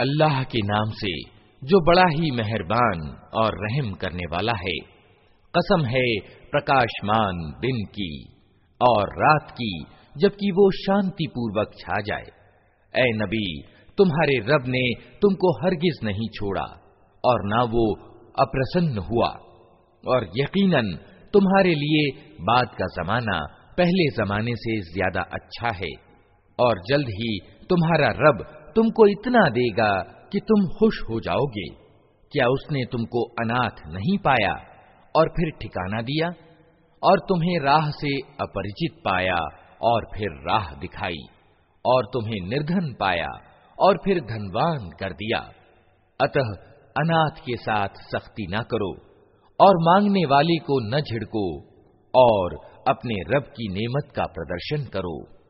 अल्लाह के नाम से जो बड़ा ही मेहरबान और रहम करने वाला है कसम है प्रकाशमान दिन की और रात की जबकि वो शांति पूर्वक छा जाए ए नबी तुम्हारे रब ने तुमको हरगिज नहीं छोड़ा, और ना वो अप्रसन्न हुआ। और यकीनन, तुम्हारे लिए बाद का जमाना पहले जमाने से ज़्यादा अच्छा है, और जल्द ही तुम्हारा रब तुमको इतना देगा कि तुम खुश हो जाओगे। क्या उसने तुमको अनाथ नहीं पाया और फिर ठिकाना दिया, और तुम्हें राह से अपरिचित पाया और फिर राह दिखाई, और तुम्हें निर्धन पाया और फिर धनवान कर दिया। अतः अनाथ के साथ सख्ती ना करो और मांगने वाली को न झिड़को और अपने रब की नेमत का प्रदर्शन करो।